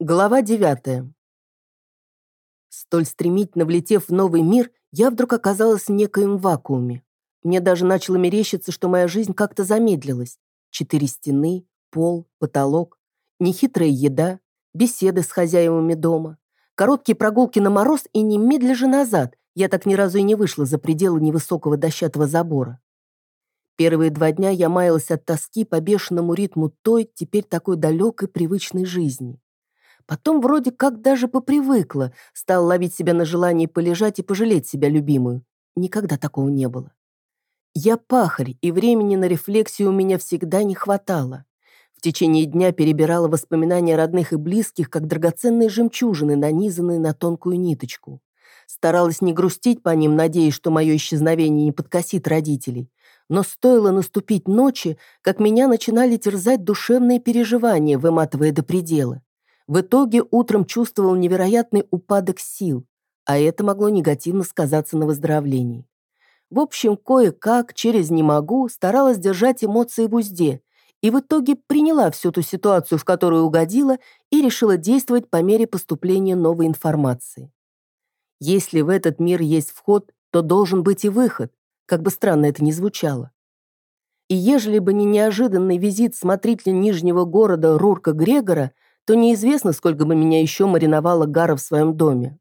Глава девятая. Столь стремительно влетев в новый мир, я вдруг оказалась в некоем вакууме. Мне даже начало мерещиться, что моя жизнь как-то замедлилась. Четыре стены, пол, потолок, нехитрая еда, беседы с хозяевами дома, короткие прогулки на мороз и немедля же назад. Я так ни разу и не вышла за пределы невысокого дощатого забора. Первые два дня я маялась от тоски по бешеному ритму той, теперь такой далекой привычной жизни. Потом вроде как даже попривыкла, стал ловить себя на желании полежать и пожалеть себя любимую. Никогда такого не было. Я пахарь, и времени на рефлексию у меня всегда не хватало. В течение дня перебирала воспоминания родных и близких, как драгоценные жемчужины, нанизанные на тонкую ниточку. Старалась не грустить по ним, надеясь, что мое исчезновение не подкосит родителей. Но стоило наступить ночи, как меня начинали терзать душевные переживания, выматывая до предела. В итоге утром чувствовал невероятный упадок сил, а это могло негативно сказаться на выздоровлении. В общем, кое-как, через «не могу» старалась держать эмоции в узде и в итоге приняла всю ту ситуацию, в которую угодила, и решила действовать по мере поступления новой информации. Если в этот мир есть вход, то должен быть и выход, как бы странно это ни звучало. И ежели бы не неожиданный визит смотрителя Нижнего города Рурка Грегора, то неизвестно, сколько бы меня еще мариновала Гара в своем доме.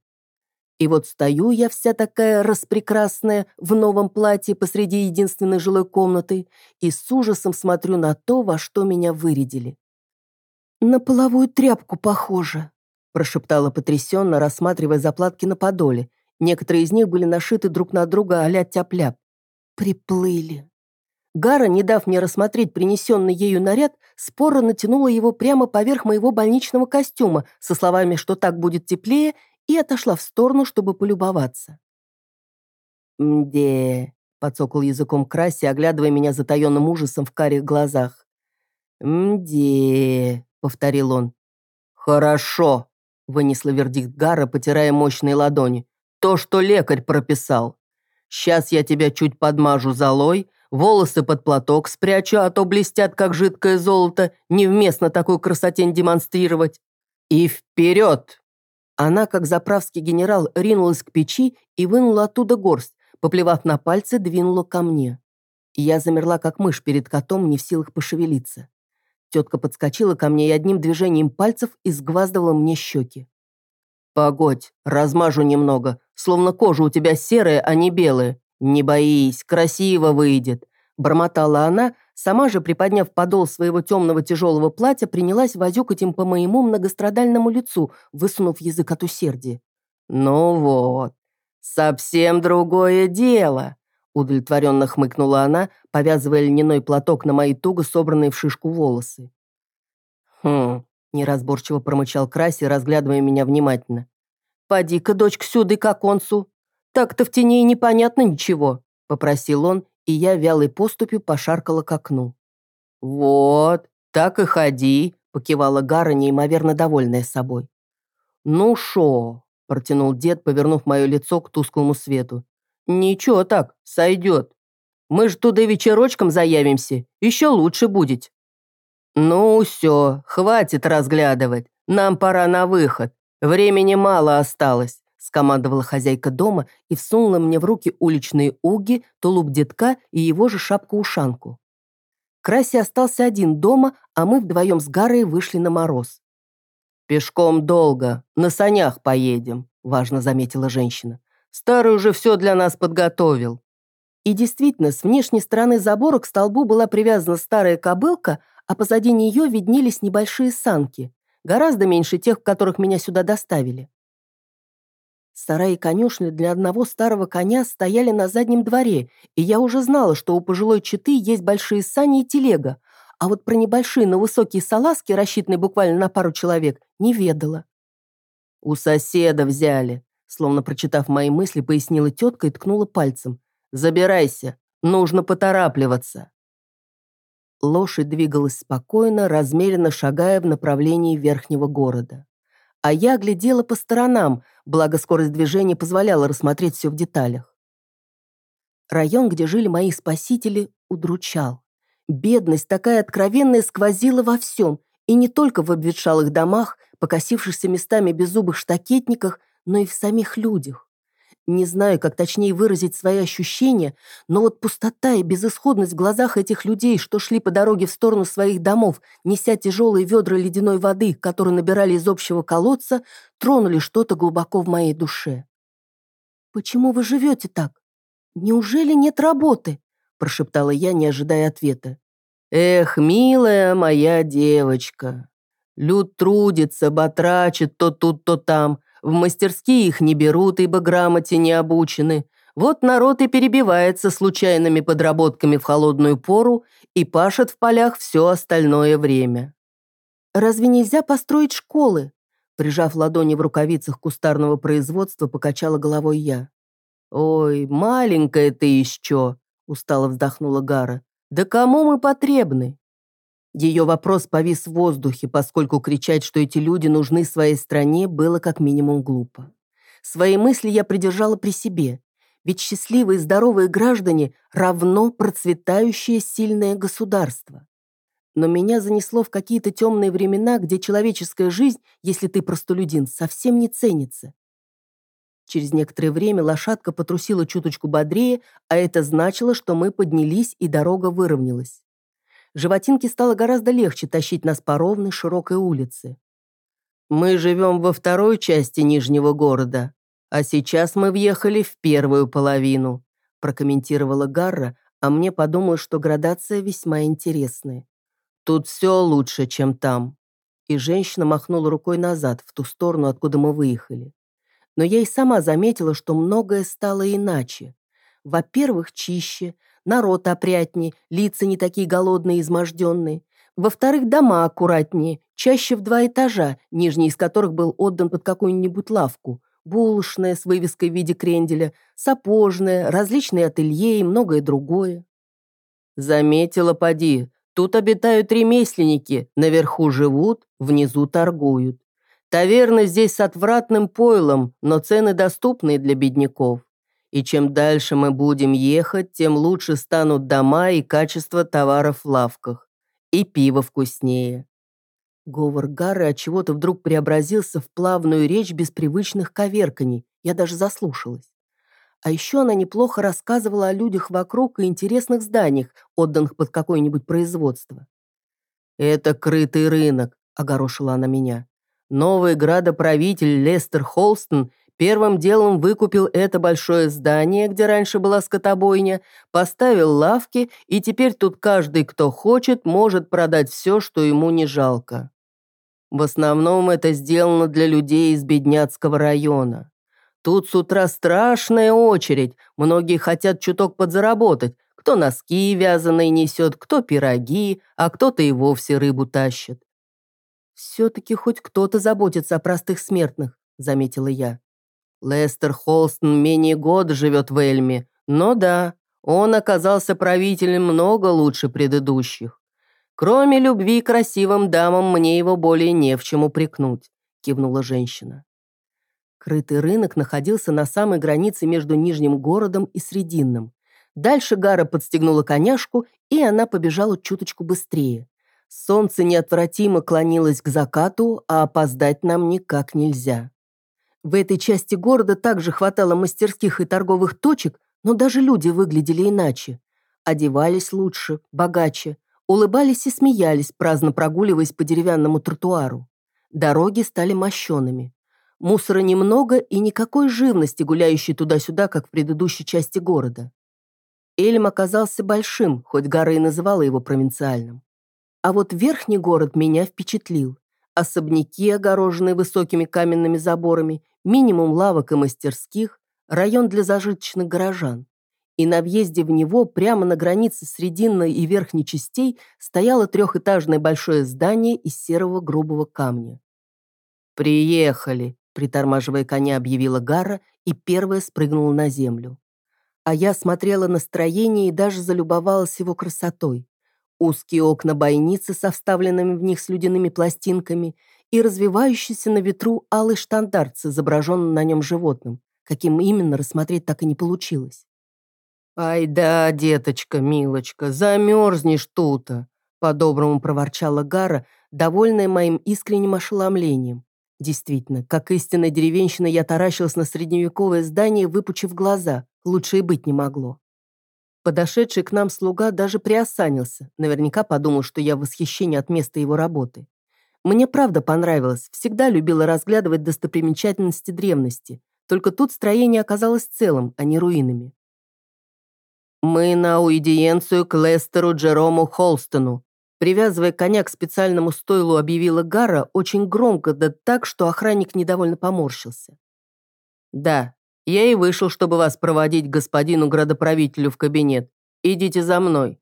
И вот стою я вся такая распрекрасная в новом платье посреди единственной жилой комнаты и с ужасом смотрю на то, во что меня вырядили. «На половую тряпку похоже», прошептала потрясенно, рассматривая заплатки на подоле. Некоторые из них были нашиты друг на друга а-ля тяп-ляп. «Приплыли». Гара, не дав мне рассмотреть принесенный ею наряд, споро натянула его прямо поверх моего больничного костюма со словами, что так будет теплее, и отошла в сторону, чтобы полюбоваться. «Мде», — подсокал языком Краси, оглядывая меня затаенным ужасом в карих глазах. «Мде», — повторил он. «Хорошо», — вынесла вердикт Гара, потирая мощные ладони. «То, что лекарь прописал. Сейчас я тебя чуть подмажу золой, волосы под платок спрячу, а то блестят, как жидкое золото, невместно такую красотень демонстрировать. И вперед!» Она, как заправский генерал, ринулась к печи и вынула оттуда горсть, поплевав на пальцы, двинула ко мне. я замерла, как мышь перед котом, не в силах пошевелиться. Тетка подскочила ко мне и одним движением пальцев изгваздывала мне щеки. «Погодь, размажу немного, словно кожа у тебя серая, а не белая. Не боись, красиво выйдет», – бормотала она, сама же, приподняв подол своего темного тяжелого платья, принялась возюкать им по моему многострадальному лицу, высунув язык от усердия. «Ну вот, совсем другое дело», – удовлетворенно хмыкнула она, повязывая льняной платок на мои туго собранные в шишку волосы. «Хм, неразборчиво промычал Краси, разглядывая меня внимательно. «Поди-ка, дочь, сюда к оконцу. Так-то в тени непонятно ничего», — попросил он, и я вялой поступью пошаркала к окну. «Вот, так и ходи», — покивала Гара, неимоверно довольная собой. «Ну шо?» — протянул дед, повернув мое лицо к тусклому свету. «Ничего так, сойдет. Мы ж туда вечерочком заявимся, еще лучше будет». «Ну все, хватит разглядывать. Нам пора на выход. Времени мало осталось», скомандовала хозяйка дома и всунула мне в руки уличные уги, тулуп детка и его же шапку-ушанку. Краси остался один дома, а мы вдвоем с Гарой вышли на мороз. «Пешком долго, на санях поедем», – важно заметила женщина. «Старый уже все для нас подготовил». И действительно, с внешней стороны забора к столбу была привязана старая кобылка, а позади нее виднелись небольшие санки, гораздо меньше тех, в которых меня сюда доставили. Сарай и конюшня для одного старого коня стояли на заднем дворе, и я уже знала, что у пожилой четы есть большие сани и телега, а вот про небольшие, но высокие салазки, рассчитанные буквально на пару человек, не ведала. «У соседа взяли», словно прочитав мои мысли, пояснила тетка и ткнула пальцем. «Забирайся, нужно поторапливаться». Лошадь двигалась спокойно, размеренно шагая в направлении верхнего города. А я глядела по сторонам, благо скорость движения позволяла рассмотреть все в деталях. Район, где жили мои спасители, удручал. Бедность такая откровенная сквозила во всем, и не только в обветшалых домах, покосившихся местами беззубых штакетниках, но и в самих людях. Не знаю, как точнее выразить свои ощущения, но вот пустота и безысходность в глазах этих людей, что шли по дороге в сторону своих домов, неся тяжелые ведра ледяной воды, которые набирали из общего колодца, тронули что-то глубоко в моей душе. «Почему вы живете так? Неужели нет работы?» прошептала я, не ожидая ответа. «Эх, милая моя девочка, люд трудится, батрачит то тут, то там, в мастерские их не берут, ибо грамоте не обучены. Вот народ и перебивается случайными подработками в холодную пору и пашет в полях все остальное время. «Разве нельзя построить школы?» Прижав ладони в рукавицах кустарного производства, покачала головой я. «Ой, маленькая ты еще!» – устало вздохнула Гара. «Да кому мы потребны?» Ее вопрос повис в воздухе, поскольку кричать, что эти люди нужны своей стране, было как минимум глупо. Свои мысли я придержала при себе, ведь счастливые и здоровые граждане равно процветающее сильное государство. Но меня занесло в какие-то темные времена, где человеческая жизнь, если ты простолюдин, совсем не ценится. Через некоторое время лошадка потрусила чуточку бодрее, а это значило, что мы поднялись и дорога выровнялась. Животинке стало гораздо легче тащить нас по ровной широкой улице. «Мы живем во второй части Нижнего города, а сейчас мы въехали в первую половину», прокомментировала Гарра, а мне подумалось, что градация весьма интересная. «Тут все лучше, чем там». И женщина махнула рукой назад, в ту сторону, откуда мы выехали. Но я и сама заметила, что многое стало иначе. Во-первых, чище, народ опрятнее, лица не такие голодные и изможденные. Во-вторых, дома аккуратнее, чаще в два этажа, нижний из которых был отдан под какую-нибудь лавку. Булочная с вывеской в виде кренделя, сапожная, различные ателье и многое другое. Заметила, поди, тут обитают ремесленники, наверху живут, внизу торгуют. Таверны здесь с отвратным пойлом, но цены доступные для бедняков. И чем дальше мы будем ехать, тем лучше станут дома и качество товаров в лавках. И пиво вкуснее. Говор Гары от чего то вдруг преобразился в плавную речь без привычных коверканий. Я даже заслушалась. А еще она неплохо рассказывала о людях вокруг и интересных зданиях, отданных под какое-нибудь производство. «Это крытый рынок», — огорошила она меня. «Новый градоправитель Лестер Холстон Первым делом выкупил это большое здание, где раньше была скотобойня, поставил лавки, и теперь тут каждый, кто хочет, может продать все, что ему не жалко. В основном это сделано для людей из бедняцкого района. Тут с утра страшная очередь, многие хотят чуток подзаработать, кто носки вязаные несет, кто пироги, а кто-то и вовсе рыбу тащит. «Все-таки хоть кто-то заботится о простых смертных», — заметила я. Лестер Холстон менее года живет в Эльме, но да, он оказался правителем много лучше предыдущих. Кроме любви к красивым дамам, мне его более не в чем упрекнуть», — кивнула женщина. Крытый рынок находился на самой границе между Нижним городом и Срединным. Дальше Гара подстегнула коняшку, и она побежала чуточку быстрее. Солнце неотвратимо клонилось к закату, а опоздать нам никак нельзя. В этой части города также хватало мастерских и торговых точек, но даже люди выглядели иначе. Одевались лучше, богаче, улыбались и смеялись, праздно прогуливаясь по деревянному тротуару. Дороги стали мощеными. Мусора немного и никакой живности, гуляющей туда-сюда, как в предыдущей части города. Эльм оказался большим, хоть Гара и называла его провинциальным. А вот верхний город меня впечатлил. Особняки, огороженные высокими каменными заборами, минимум лавок и мастерских, район для зажиточных горожан. И на въезде в него, прямо на границе срединной и верхней частей, стояло трехэтажное большое здание из серого грубого камня. «Приехали», — притормаживая коня, объявила Гара и первая спрыгнула на землю. А я смотрела на строение и даже залюбовалась его красотой. Узкие окна бойницы со вставленными в них слюдяными пластинками — и развивающийся на ветру алый штандарт с изображенным на нем животным. Каким именно рассмотреть так и не получилось. «Ай да, деточка, милочка, замерзнешь тут-то!» По-доброму проворчала Гара, довольная моим искренним ошеломлением. Действительно, как истинная деревенщина, я таращилась на средневековое здание, выпучив глаза. Лучше и быть не могло. Подошедший к нам слуга даже приосанился. Наверняка подумал, что я в восхищении от места его работы. Мне правда понравилось. Всегда любила разглядывать достопримечательности древности. Только тут строение оказалось целым, а не руинами. «Мы на уидиенцию к Лестеру Джерому Холстону», Привязывая коня к специальному стойлу, объявила Гара очень громко, да так, что охранник недовольно поморщился. «Да, я и вышел, чтобы вас проводить господину градоправителю в кабинет. Идите за мной».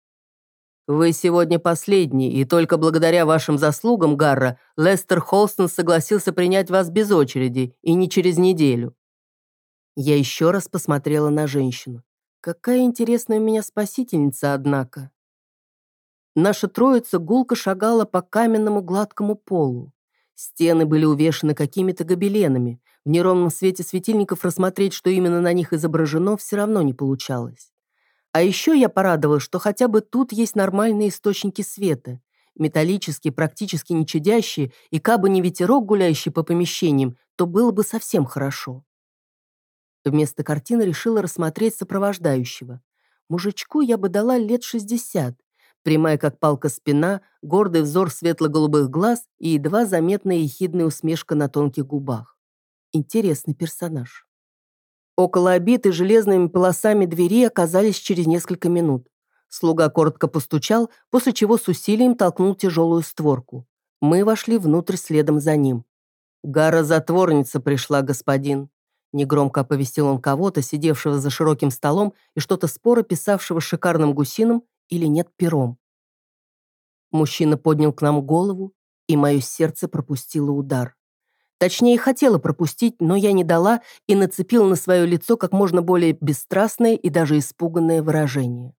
«Вы сегодня последний, и только благодаря вашим заслугам, Гарра, Лестер Холстон согласился принять вас без очереди, и не через неделю». Я еще раз посмотрела на женщину. Какая интересная у меня спасительница, однако. Наша троица гулко шагала по каменному гладкому полу. Стены были увешаны какими-то гобеленами. В неровном свете светильников рассмотреть, что именно на них изображено, все равно не получалось. А еще я порадовалась, что хотя бы тут есть нормальные источники света. Металлические, практически не чадящие, и кабы не ветерок, гуляющий по помещениям, то было бы совсем хорошо. Вместо картины решила рассмотреть сопровождающего. Мужичку я бы дала лет шестьдесят. Прямая, как палка, спина, гордый взор светло-голубых глаз и едва заметная ехидная усмешка на тонких губах. Интересный персонаж. Около обиты железными полосами двери оказались через несколько минут. Слуга коротко постучал, после чего с усилием толкнул тяжелую створку. Мы вошли внутрь следом за ним. «Гара-затворница пришла, господин», Негромко оповестил он кого-то, сидевшего за широким столом и что-то споро писавшего шикарным гусином или нет пером. Мужчина поднял к нам голову, и мое сердце пропустило удар. Точнее, хотела пропустить, но я не дала и нацепила на свое лицо как можно более бесстрастное и даже испуганное выражение.